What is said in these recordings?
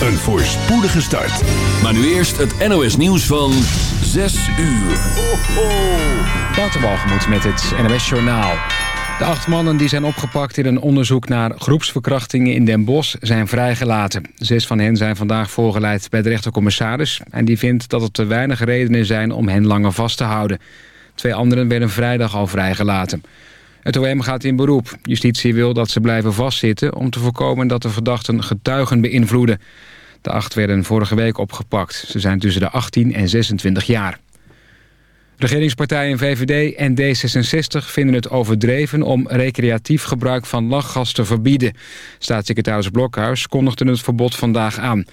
een voorspoedige start. Maar nu eerst het NOS nieuws van 6 uur. Ho, ho. Met het NOS Journaal. De acht mannen die zijn opgepakt in een onderzoek naar groepsverkrachtingen in Den Bosch zijn vrijgelaten. Zes van hen zijn vandaag voorgeleid bij de rechtercommissaris... en die vindt dat er te weinig redenen zijn om hen langer vast te houden. Twee anderen werden vrijdag al vrijgelaten. Het OM gaat in beroep. Justitie wil dat ze blijven vastzitten... om te voorkomen dat de verdachten getuigen beïnvloeden. De acht werden vorige week opgepakt. Ze zijn tussen de 18 en 26 jaar. Regeringspartijen VVD en D66 vinden het overdreven om recreatief gebruik van lachgas te verbieden. Staatssecretaris Blokhuis kondigde het verbod vandaag aan.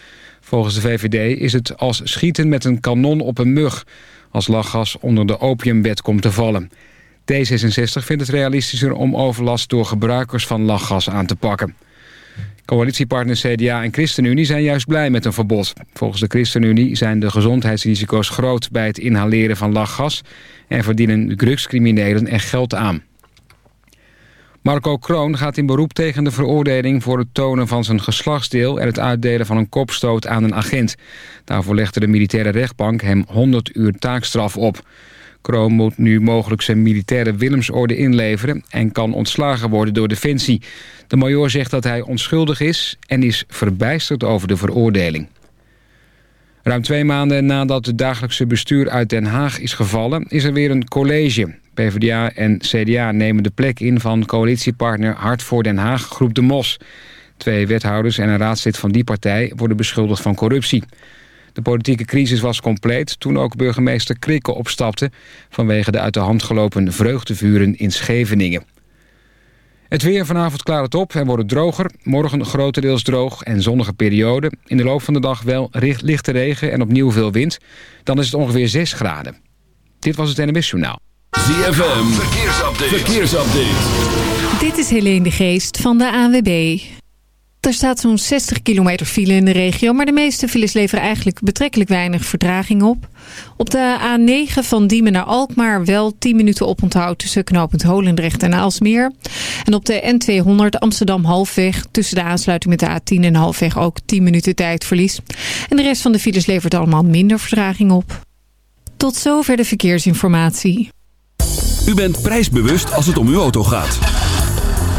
Volgens de VVD is het als schieten met een kanon op een mug... als lachgas onder de opiumwet komt te vallen. D66 vindt het realistischer om overlast door gebruikers van lachgas aan te pakken. Coalitiepartners CDA en ChristenUnie zijn juist blij met een verbod. Volgens de ChristenUnie zijn de gezondheidsrisico's groot bij het inhaleren van lachgas... en verdienen drugscriminelen er geld aan. Marco Kroon gaat in beroep tegen de veroordeling voor het tonen van zijn geslachtsdeel... en het uitdelen van een kopstoot aan een agent. Daarvoor legde de militaire rechtbank hem 100 uur taakstraf op. Kroon moet nu mogelijk zijn militaire Willemsorde inleveren... en kan ontslagen worden door Defensie. De major zegt dat hij onschuldig is en is verbijsterd over de veroordeling. Ruim twee maanden nadat het dagelijkse bestuur uit Den Haag is gevallen... is er weer een college. PvdA en CDA nemen de plek in van coalitiepartner Hart voor Den Haag, groep De Mos. Twee wethouders en een raadslid van die partij worden beschuldigd van corruptie. De politieke crisis was compleet toen ook burgemeester Krikke opstapte... vanwege de uit de hand gelopen vreugdevuren in Scheveningen. Het weer vanavond klaart het op en wordt het droger. Morgen grotendeels droog en zonnige periode. In de loop van de dag wel lichte regen en opnieuw veel wind. Dan is het ongeveer 6 graden. Dit was het NMS Journaal. ZFM, verkeersupdate. verkeersupdate. Dit is Helene de Geest van de ANWB. Er staat zo'n 60 kilometer file in de regio, maar de meeste files leveren eigenlijk betrekkelijk weinig vertraging op. Op de A9 van Diemen naar Alkmaar wel 10 minuten oponthoud tussen knooppunt Holendrecht en Aalsmeer. En op de N200 Amsterdam halfweg tussen de aansluiting met de A10 en halfweg ook 10 minuten tijdverlies. En de rest van de files levert allemaal minder vertraging op. Tot zover de verkeersinformatie. U bent prijsbewust als het om uw auto gaat.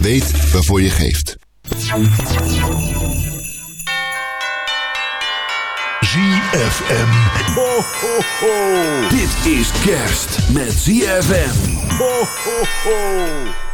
Weet waarvoor je geeft. ZFM. Ho, ho, ho. Dit is kerst met ZFM. Ho, ho.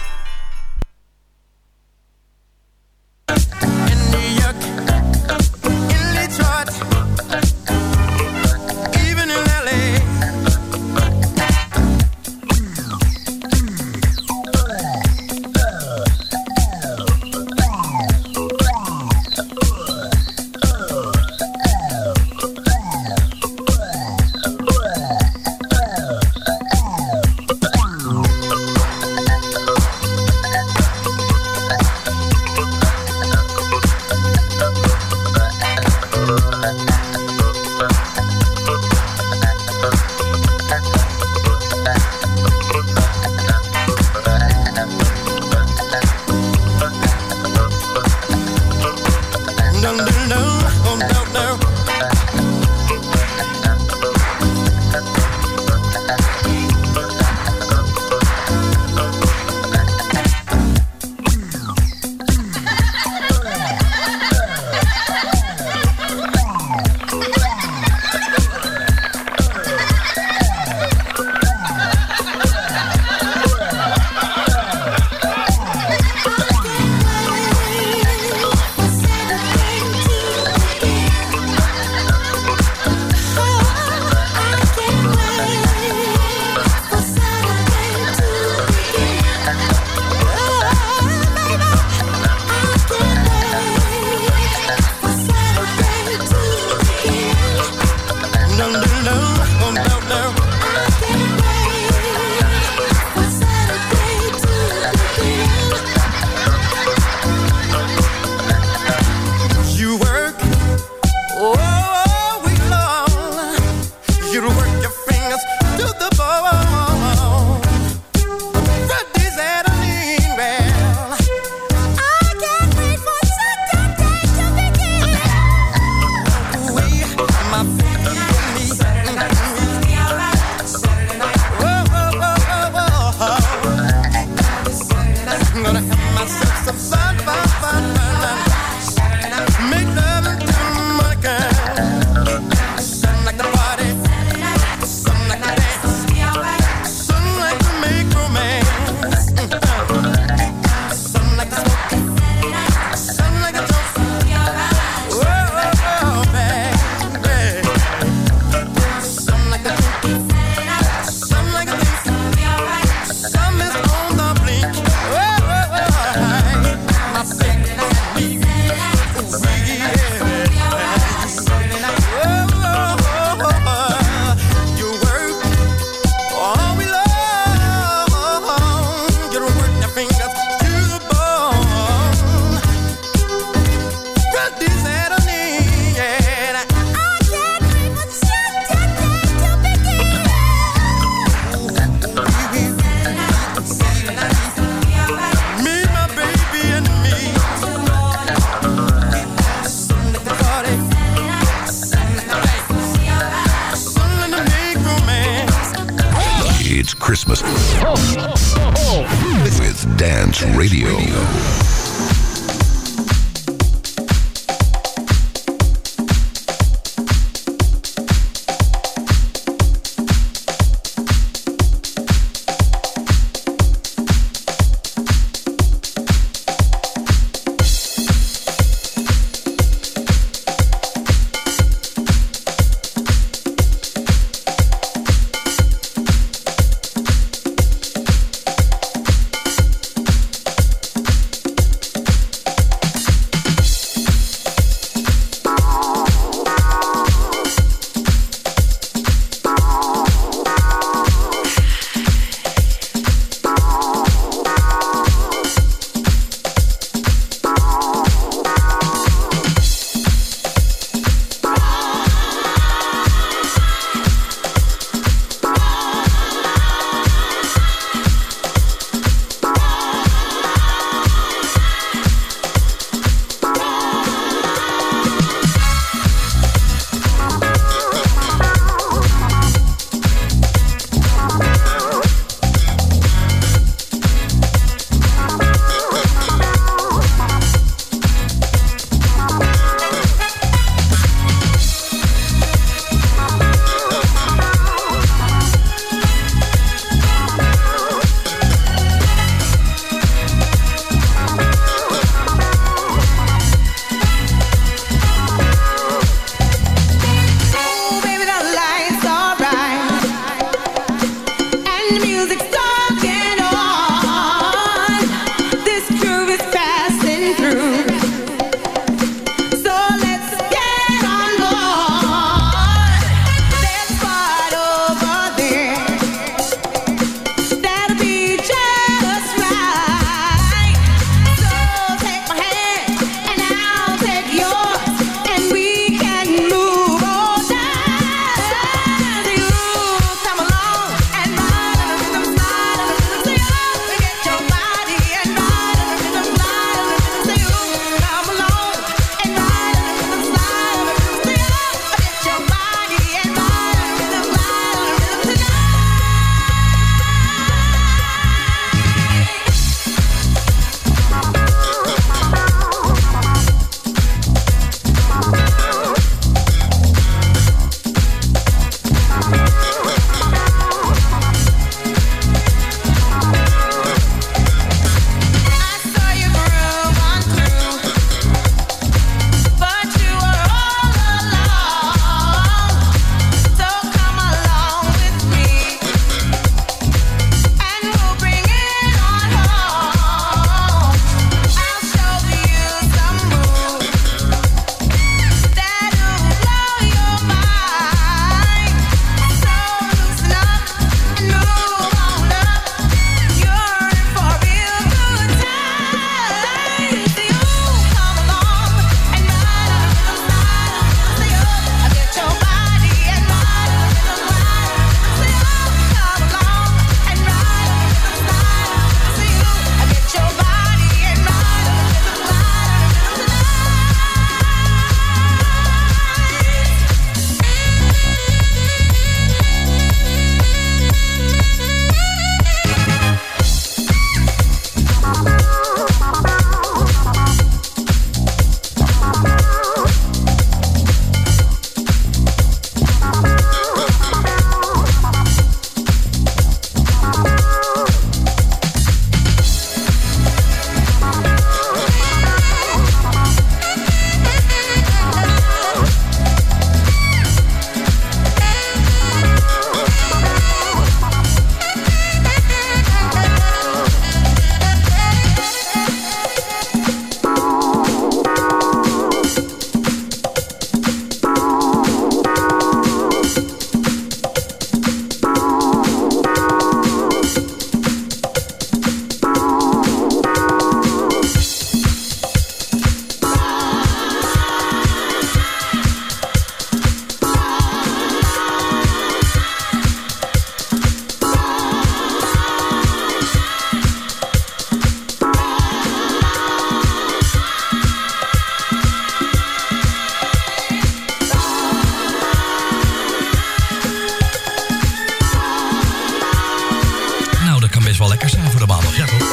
Maandag, ja toch?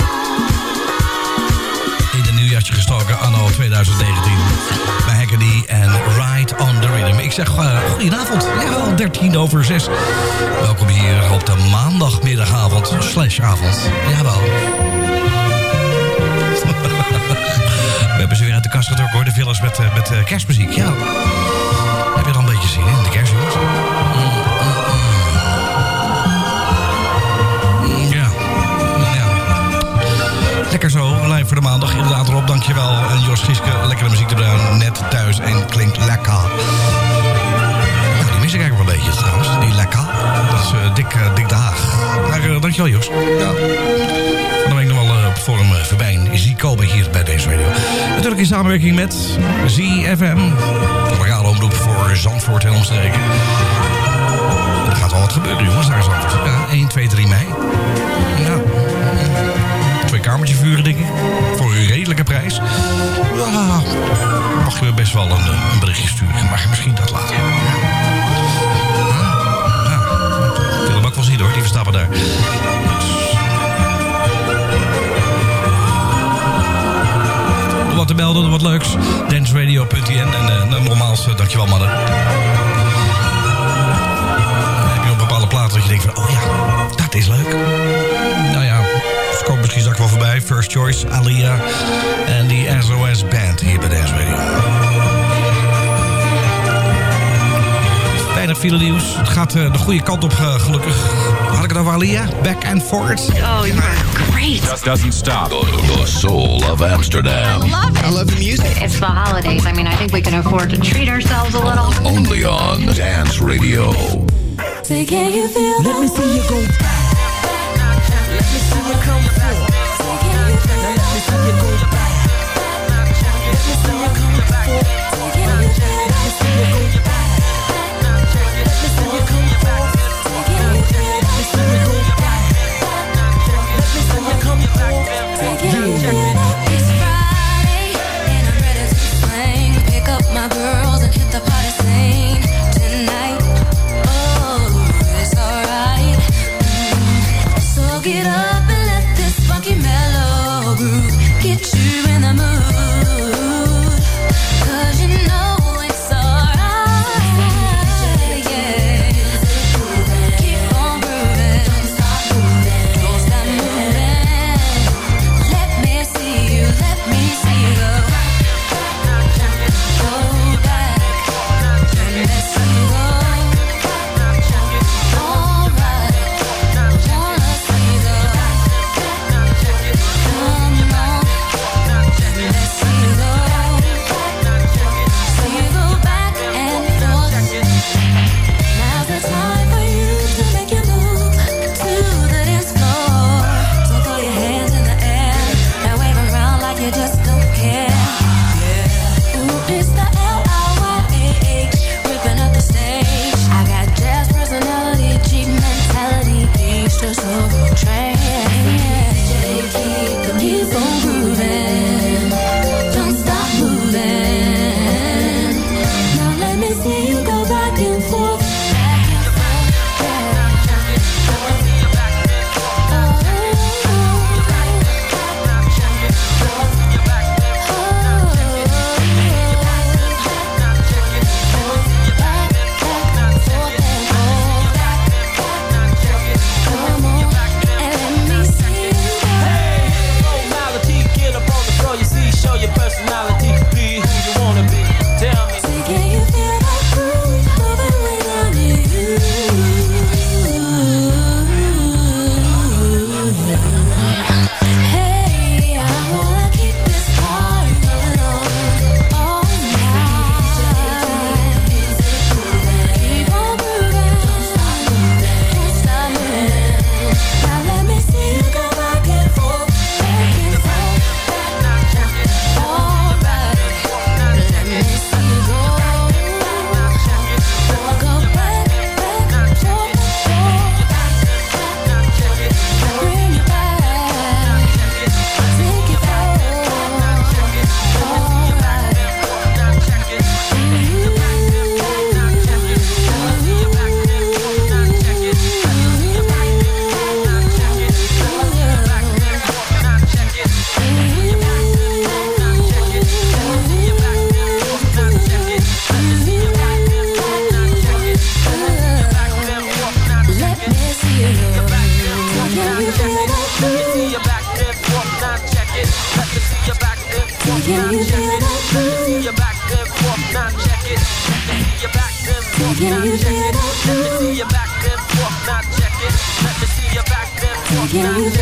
In een nieuwjaarsje gestoken anno 2019. Bij Hackney en Ride on the Rhythm. Ik zeg uh, goedenavond. Ja, al 13 over 6. Welkom hier op de maandagmiddagavond slash avond. Jawel. We hebben ze weer uit de kast getrokken hoor. De villas met, eh, met eh, kerstmuziek. Ja. Heb je er al een beetje zin in? De kerst, Lekker zo, live voor de maandag. Inderdaad Rob, dankjewel. En Jos Gieske, lekkere muziek te brengen. Net thuis en klinkt lekker. Nou, die mis ik eigenlijk wel een beetje trouwens. Die lekker. Dat is eh, dik, eh, de Haag. Maar eh, dankjewel Jos. Ja. Van de week nog wel vorm uh, voorbij. Zie komen hier bij deze radio. Natuurlijk in samenwerking met ZFM. De lokale omroep voor Zandvoort en omstreken. Er gaat wel wat gebeuren, jongens, daar in Zandvoort. Ja, 1, 2, 3 mei. Ja. Kamertje vuren, denk ik. Voor een redelijke prijs. Ja, mag je best wel een, eh, een berichtje sturen. Mag je misschien dat laten. Ja. Wil hem ook wel zien, hoor. Die verstappen daar. Wat te melden, wat leuks. danceradio.nl en uh, nogmaals, uh, dankjewel mannen. Dat je denkt van, oh ja, dat is leuk. Nou ja, ze komen misschien straks wel voorbij. First Choice, Alia en die SOS Band hier bij Dance Radio. Weinig file nieuws. Het gaat uh, de goede kant op, uh, gelukkig. Had ik het over Alia? Back and forth. Oh, you are great. Just doesn't stop. The, the soul of Amsterdam. I love it. I love the music. It's the holidays. I mean, I think we can afford to treat ourselves a little. Only on Dance Radio. Say, can you feel Let me see you go back. Let me see you come forth. Now let me see you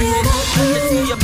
Let's see your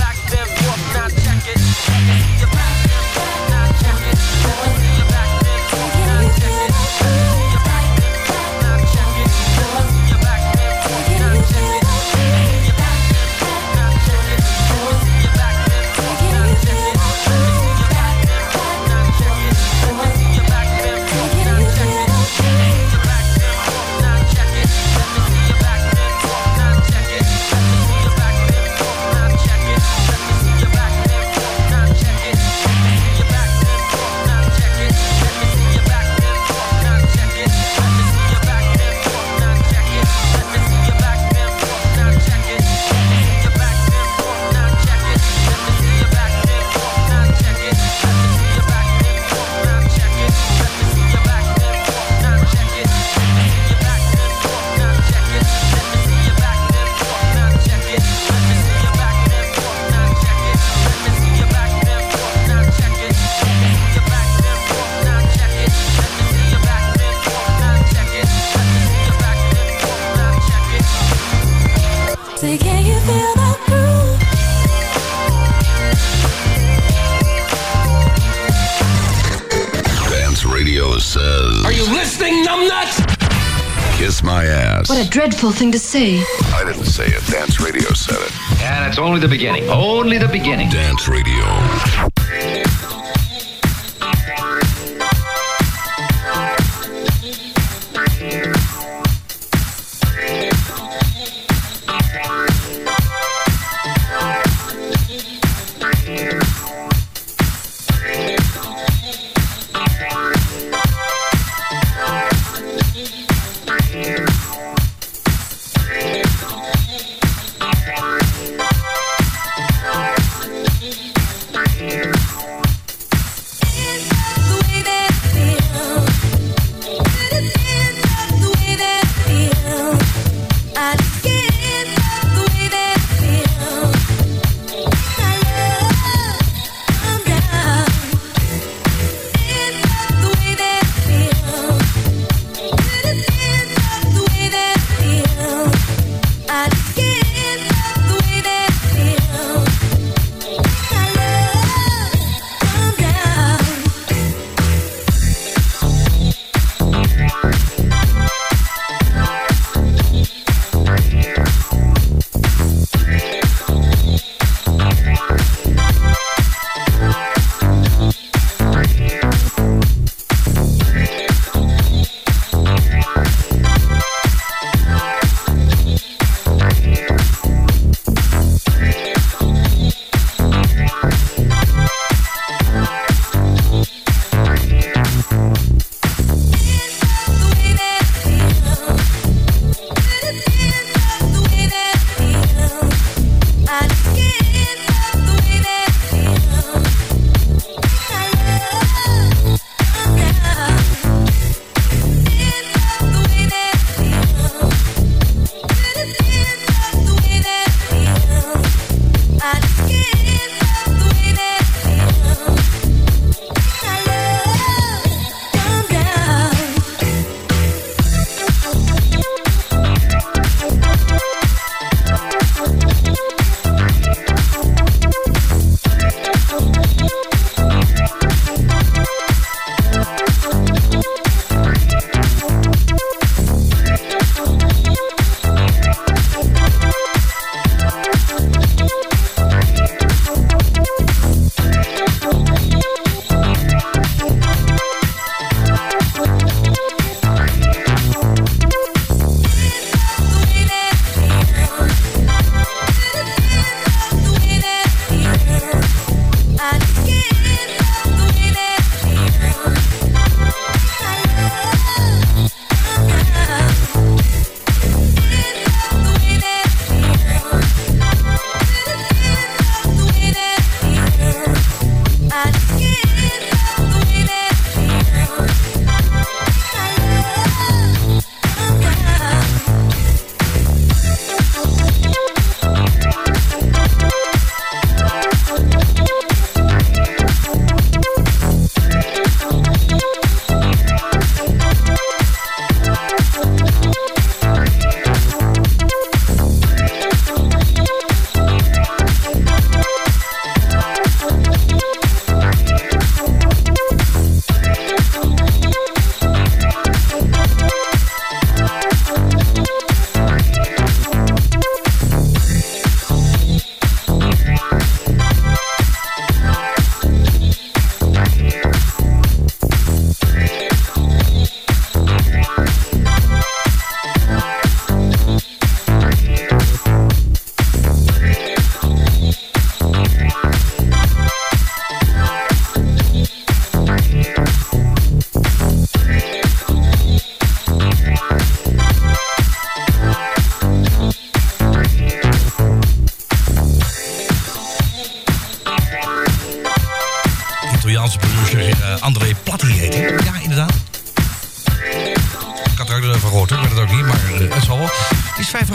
What thing to say. I didn't say it. Dance Radio said it. And it's only the beginning. Only the beginning. Dance Radio.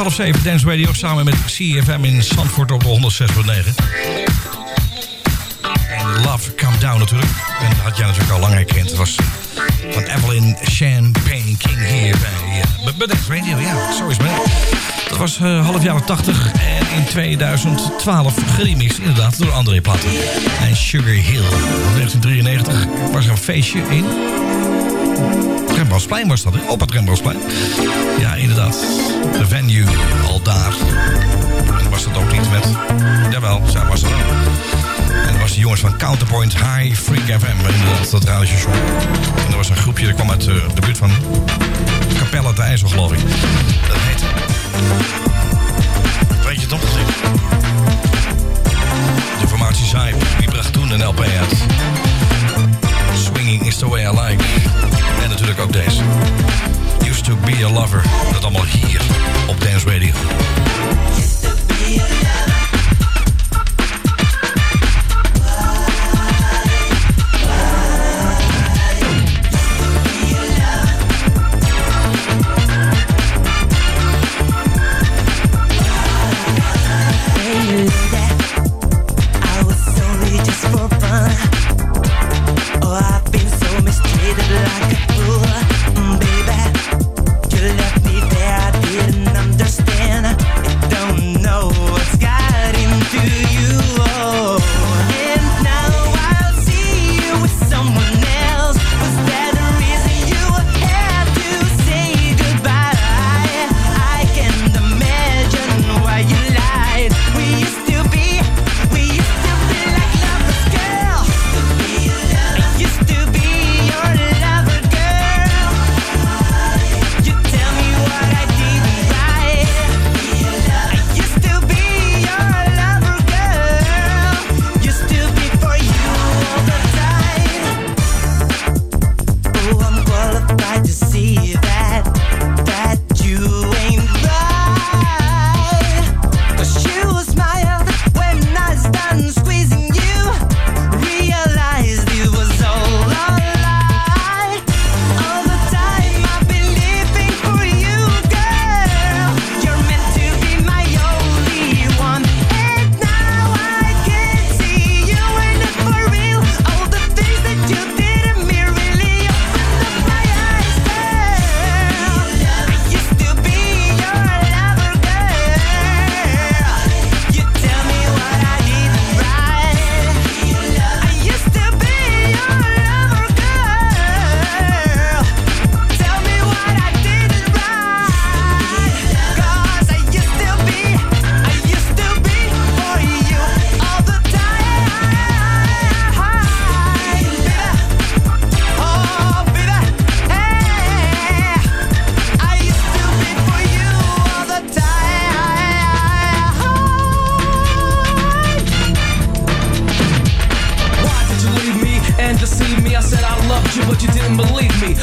Half zeven, Dance Radio, samen met CFM in Zandvoort op de 106.9. En Love Come Down natuurlijk. En dat had jij natuurlijk al lang herkend. Het was van Evelyn Champagne King hier bij, uh, Dance Radio. Ja, zo is het. Dat was eh, half jaren 80 en in 2012 geremixed inderdaad door André Platten en Sugar Hill. In 1993 was er een feestje in Rembrandtsplein was dat, hè? op het Rembrandtsplein. Ja, inderdaad. De venue al daar. En was dat ook niet met... Jawel, zij was ook. En dat was de jongens van Counterpoint High Freak FM. Inderdaad, dat radiostation. En er was een groepje, dat kwam uit eh, de buurt van Capelle de IJssel, geloof ik. Dat heet... Weet je het nog? De formatie Zype, die bracht toen een LP uit. Swinging is the way I like. En natuurlijk ook deze. Used to be a lover. Dat allemaal hier op Dance Radio.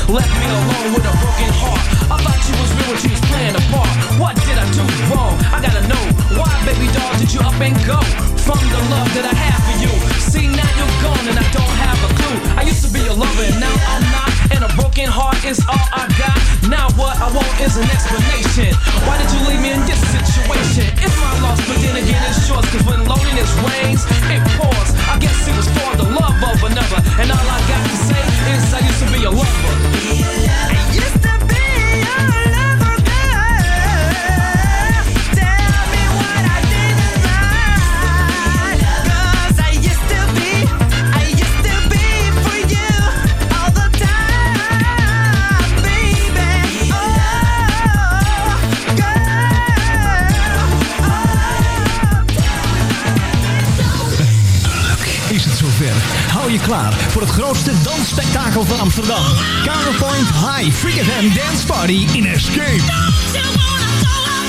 Left me alone with a broken heart. I thought you was real when you was playing a part. What did I do wrong? I gotta know. Why, baby doll, did you up and go from the love that I have for you? See, now you're gone and I don't have a clue. I used to be your lover and now I'm not. Broken heart is all I got. Now what I want is an explanation. Why did you leave me in this situation? It's my loss, but then again it's yours. Cause when loneliness rains, it pours. I guess it was for the love of another. And all I got to say is I used to be a lover. I used voor het grootste dansspektakel van Amsterdam. Counterpoint High Freak FM Dance Party in Escape.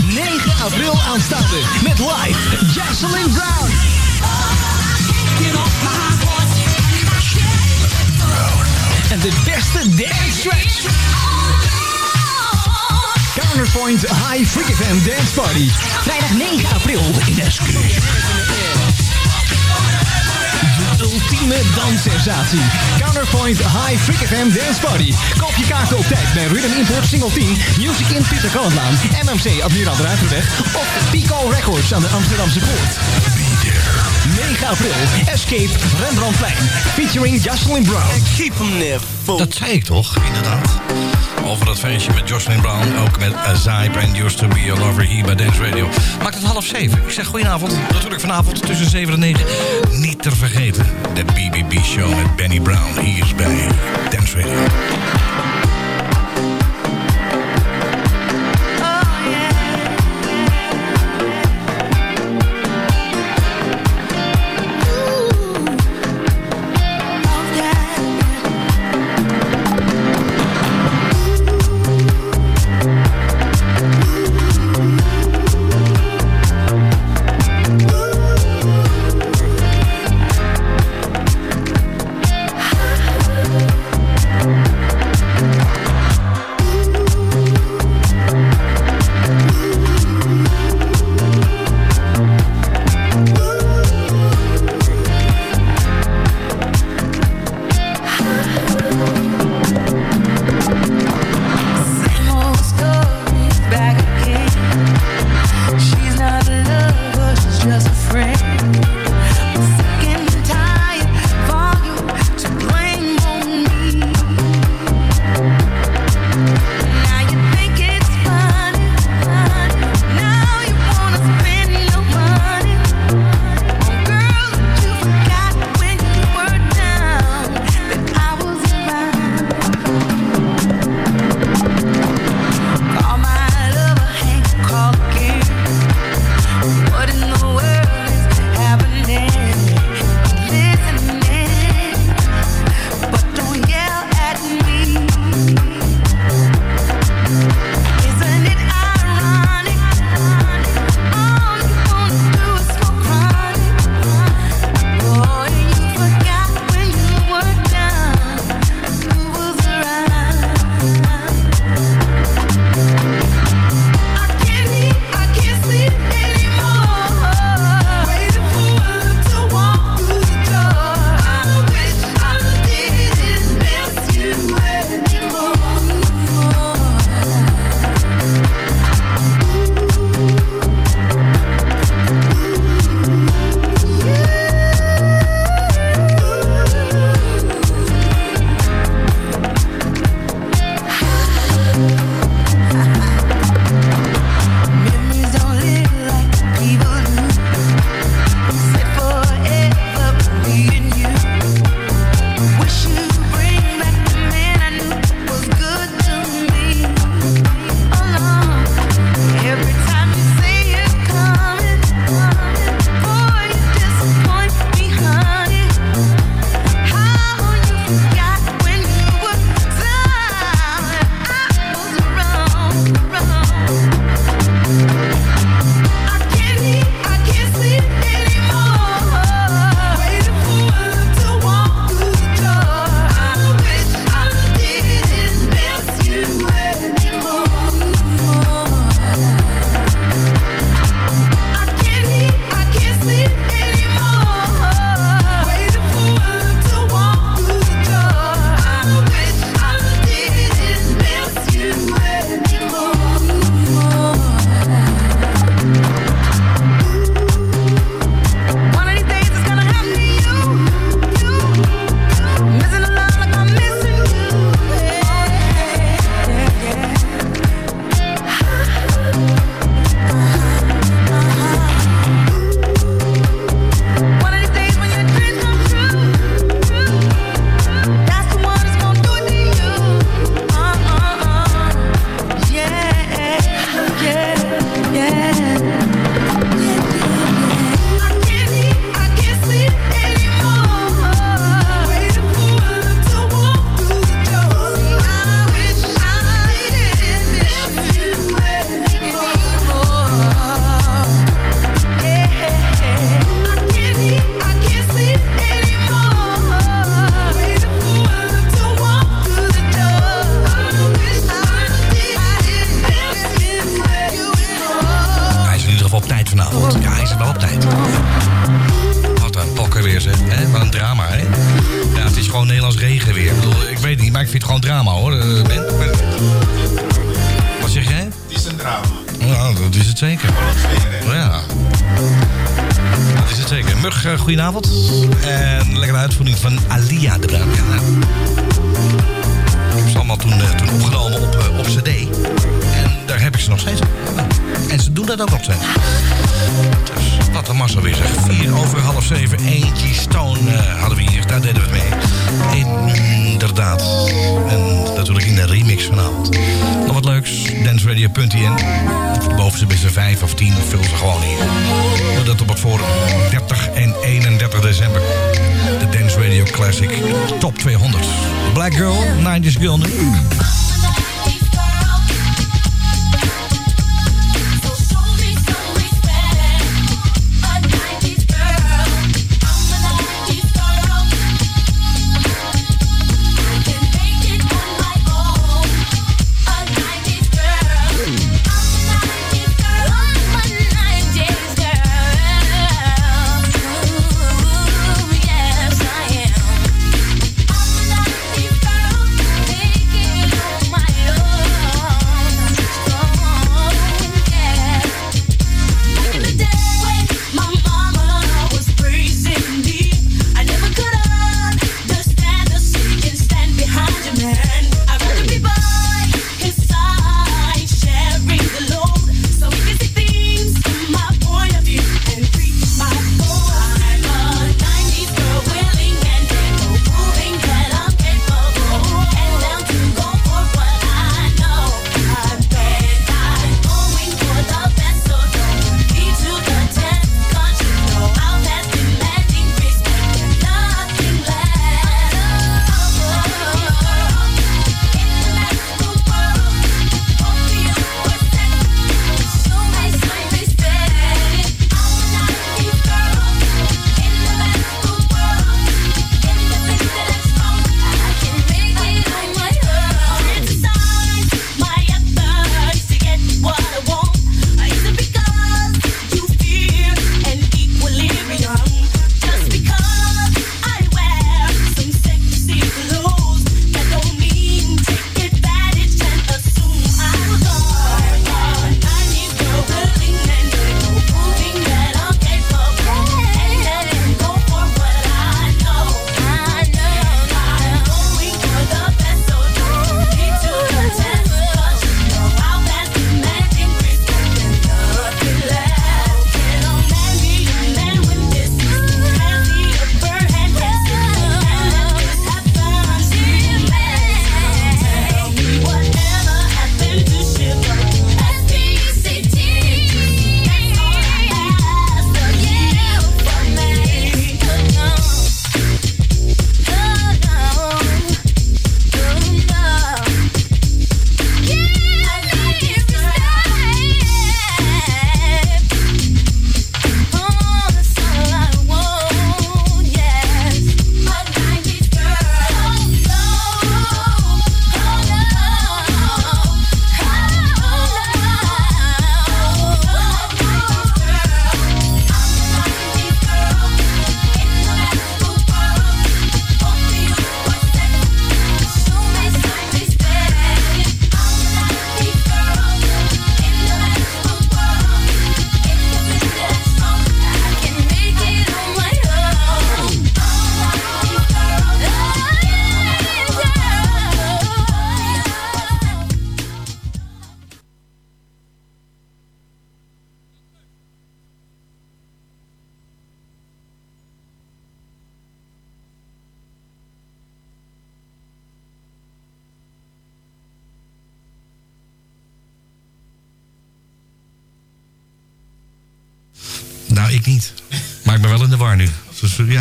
9 april aanstaande met live Jocelyn Brown. En de beste dance tracks. Counterpoint High Freak FM Dance Party. Vrijdag 9 april in Escape. De ultieme danssensatie. Counterpoint High Freak Dance Party. Koop je kaarten op tijd bij Rhythm Import Single 10, Music in Pieter Kallenlaan, MMC Admiraal Ruiterweg of Pico Records aan de Amsterdamse Poort. 9 april, Escape Rembrandtplein, featuring Jocelyn Brown. Keep them there, Dat zei ik toch, inderdaad. Over dat feestje met Jocelyn Brown, ook met Azai, Brand Used to Be Your Lover hier bij Dance Radio. Maakt het half zeven. Ik zeg goedenavond. Natuurlijk vanavond tussen 7 en 9. Niet te vergeten, de BBB Show met Benny Brown. Hier is bij Dance Radio.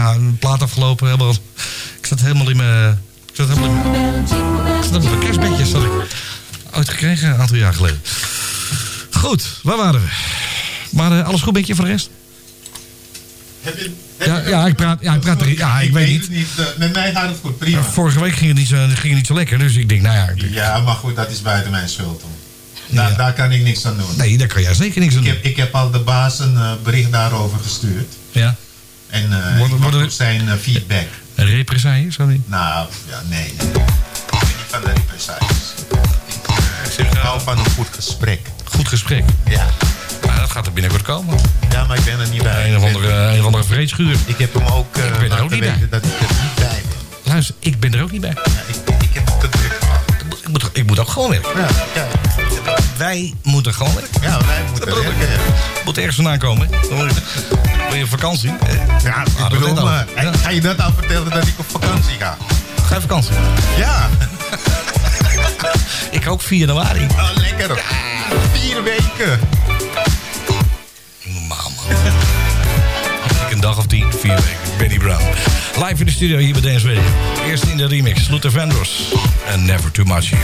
Ja, een plaat afgelopen. Helemaal, ik zat helemaal in mijn... Ik zat helemaal in mijn... Ik zat op kerstbedjes. Had ik ooit gekregen een aantal jaar geleden. Goed, waar waren we? Maar alles goed met je voor de rest? Heb je, Ja, ja, ik praat, ja, ik praat er, ja, ik, weet niet. eh, Met mij gaat het goed, prima. Vorige week ging het, niet zo, ging het niet zo lekker, dus ik denk, nou ja... Ja, maar goed, dat is buiten mijn schuld. Daar, daar kan ik niks aan doen. Nee, daar kan jij zeker niks aan ik doen. heb, ik heb al de baas een eh, bericht daarover gestuurd. Ja. En eh Worden- ik op zijn eh, feedback. Represailles, niet? Nou, ja, nee. nee. Ik ben niet van de represailles. Ik eh, hou van een goed gesprek. Goed gesprek. Ja. Maar dat gaat er binnenkort komen. Ja, maar ik ben er niet bij. Een of andere, een of andere vreedschuur. Ik heb hem ook eh Ik ben er ook niet bij. dat ik er niet bij ben. Luister, ik ben er ook niet bij. Ik heb het te druk. Ik moet, ik moet ook gewoon werken. Ja, ja. Wij moeten gewoon werken. Ja, wij moeten werken. ja. Moet ergens vandaan komen. Wil je, vakantie. Ja, ik Ah, dat bedoel, maar, Ja. ga je dat al vertellen dat ik op vakantie ga? Ga je vakantie? Ja. Ik ook 4 januari. Oh, lekker. Vier weken. Normaal, man. Ik een dag of tien, vier weken. Benny Brown. Live in de studio hier bij Dance Radio. Eerst in de remix, Luther Vandross. En Never Too Much Here.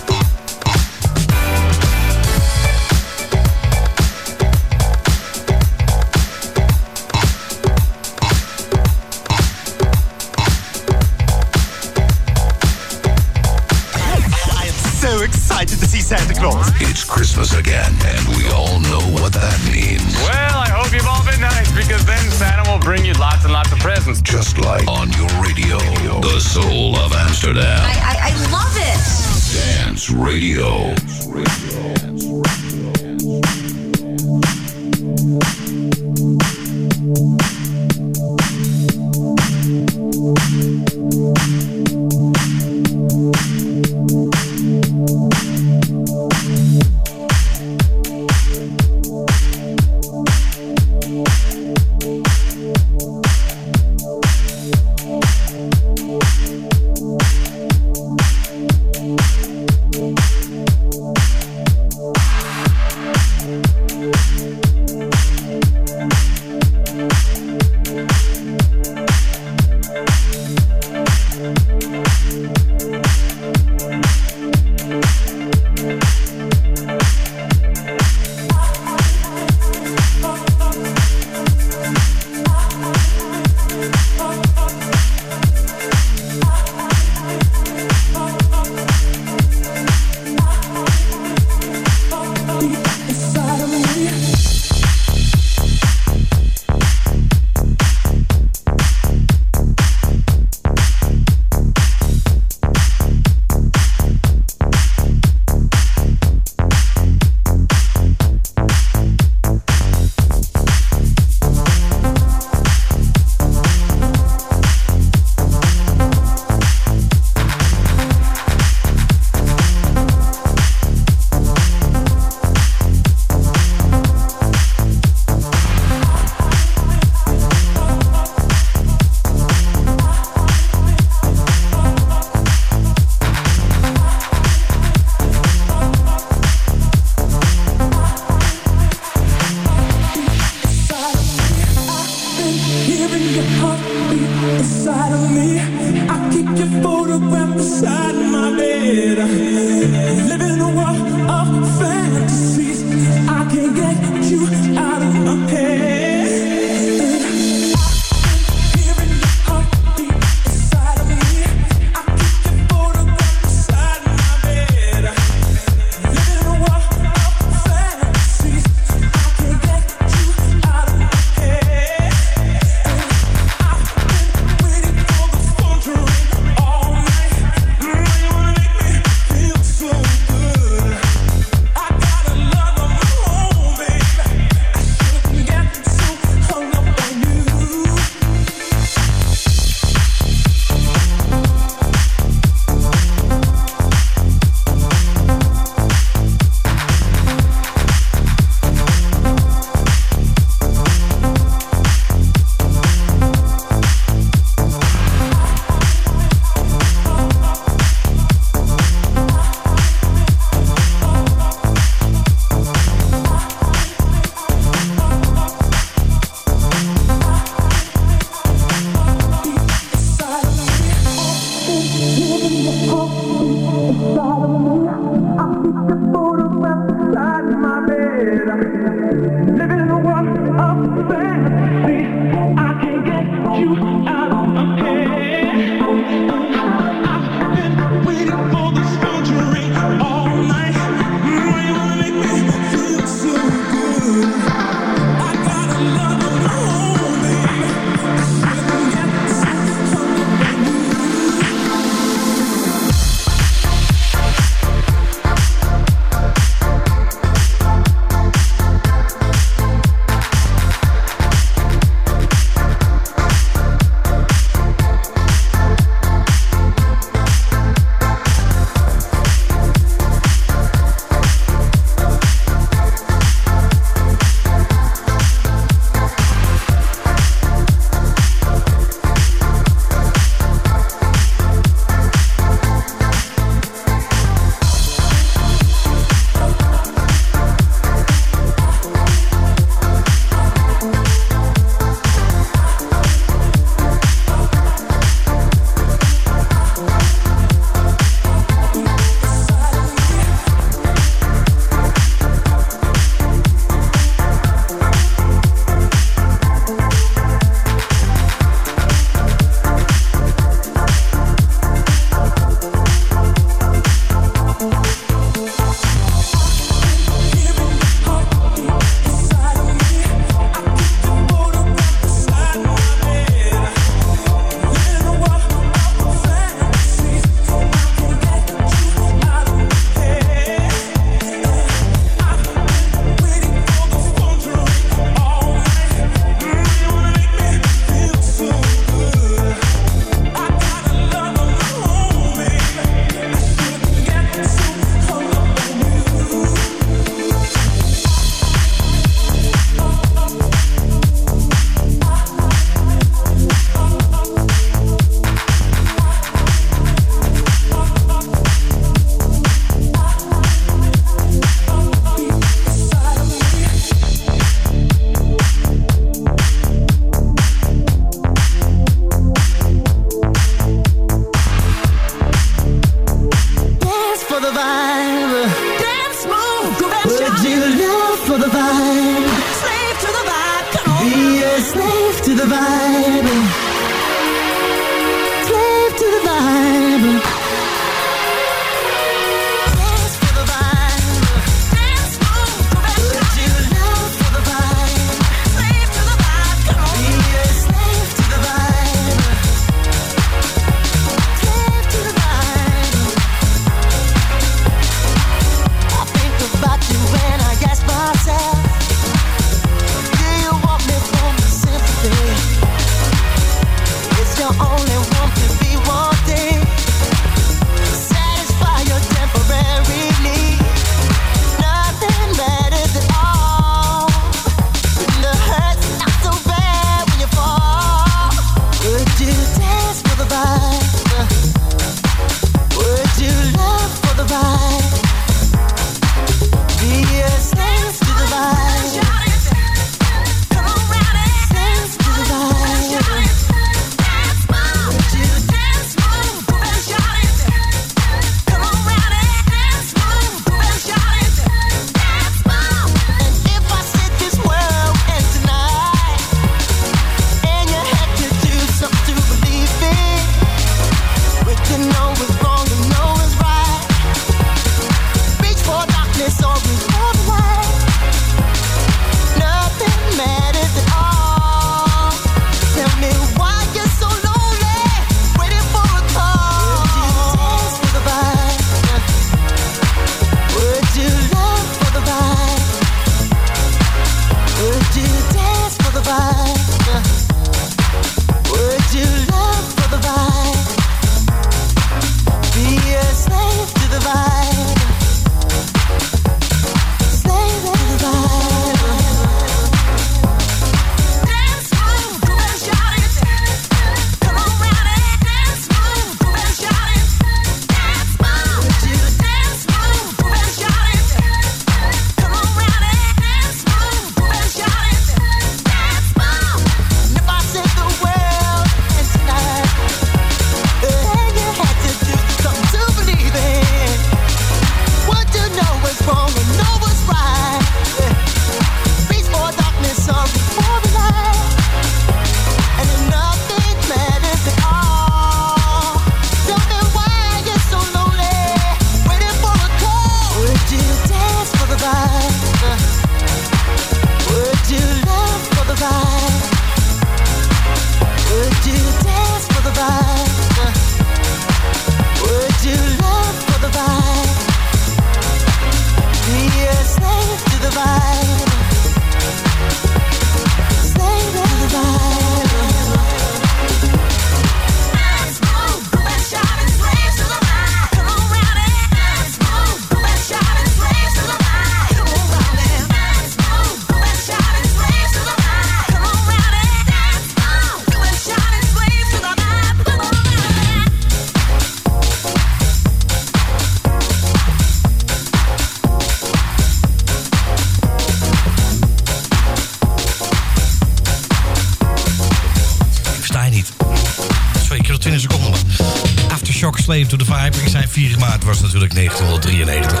was natuurlijk 1993.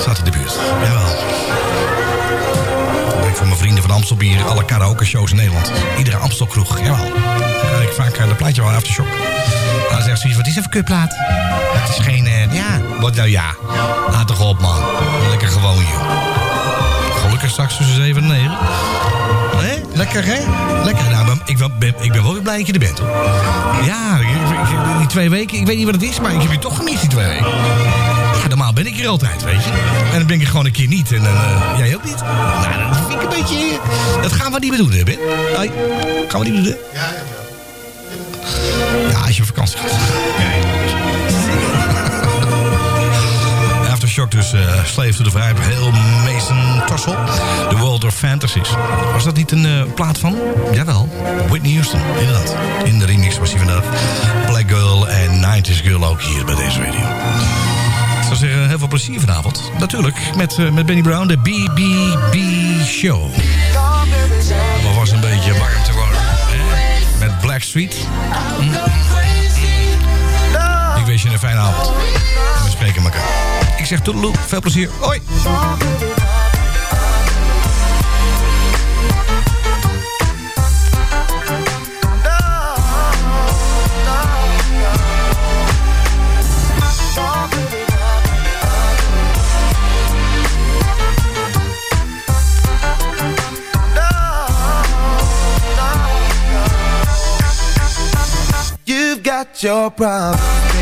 Staat in de buurt. Jawel. Ik voor mijn vrienden van Amstelbier, alle karaoke-shows in Nederland. Iedere Amstelkroeg, jawel. Dan ik vaak eh, dat plaatje wel aftershock. Dan zegt zoiets, wat is dat voor? Het is geen, eh, ja. Wat nou ja? Laat toch op, man. Lekker gewoon, joh. Gelukkig straks tussen 7 en 9. Lekker, hè? Lekker. Ik ben, ik ben wel weer blij dat je er bent. Hoor. Ja, die twee weken, ik weet niet wat het is, maar ik heb je toch gemist die twee weken. Ja, normaal ben ik er altijd, weet je. En dan ben ik er gewoon een keer niet. En uh, jij ook niet. Nou, dat vind ik een beetje... Eh, dat gaan we niet meer doen, hè, Ben? Kan gaan we niet meer doen. Ja, ja. Ja, als je vakantie Dus uh, Slave to the Vibe. Heel Mason Tassel. The World of Fantasies. Was dat niet een eh, plaat van? Jawel. Whitney Houston, inderdaad. In de remix was hij vandaag. Black Girl en 90s Girl ook hier bij deze video. Ik zou zeggen, heel veel plezier vanavond. Natuurlijk, met, eh, met Benny Brown, de BBB Show. Maar was een beetje warm te worden. Hè? Met Black Sweet. Mm feestje je een fijne avond. En we spreken elkaar. Ik zeg toedeloe, veel plezier. Hoi! your problem